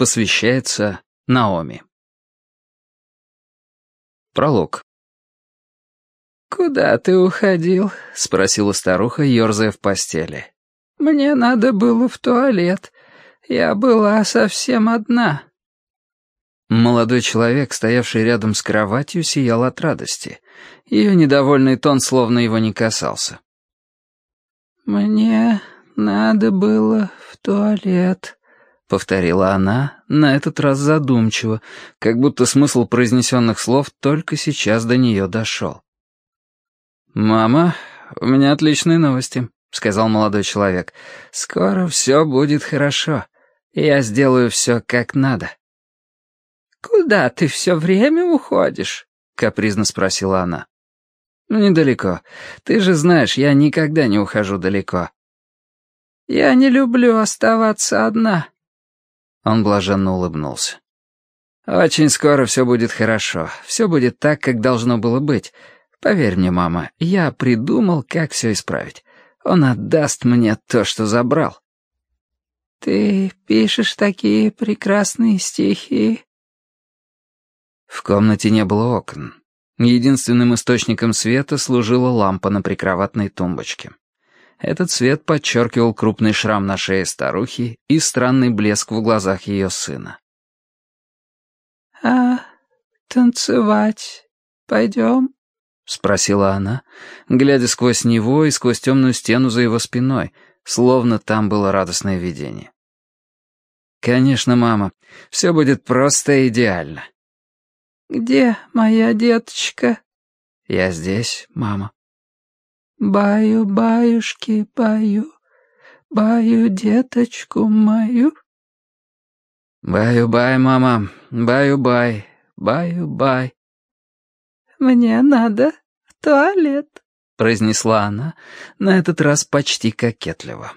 Посвящается Наоми. Пролог. «Куда ты уходил?» — спросила старуха, ерзая в постели. «Мне надо было в туалет. Я была совсем одна». Молодой человек, стоявший рядом с кроватью, сиял от радости. Ее недовольный тон словно его не касался. «Мне надо было в туалет», повторила она, на этот раз задумчиво, как будто смысл произнесенных слов только сейчас до нее дошел. «Мама, у меня отличные новости», — сказал молодой человек. «Скоро все будет хорошо. Я сделаю все как надо». «Куда ты все время уходишь?» — капризно спросила она. «Недалеко. Ты же знаешь, я никогда не ухожу далеко». «Я не люблю оставаться одна», он блаженно улыбнулся. «Очень скоро все будет хорошо. Все будет так, как должно было быть. Поверь мне, мама, я придумал, как все исправить. Он отдаст мне то, что забрал». «Ты пишешь такие прекрасные стихи?» В комнате не было окон. Единственным источником света служила лампа на прикроватной тумбочке. Этот цвет подчеркивал крупный шрам на шее старухи и странный блеск в глазах ее сына. «А танцевать пойдем?» — спросила она, глядя сквозь него и сквозь темную стену за его спиной, словно там было радостное видение. «Конечно, мама, все будет просто идеально». «Где моя деточка?» «Я здесь, мама». Баю-баюшки, баю, баю деточку мою. Баю-бай, мама, баю-бай, баю-бай. Мне надо в туалет, произнесла она, на этот раз почти кокетливо.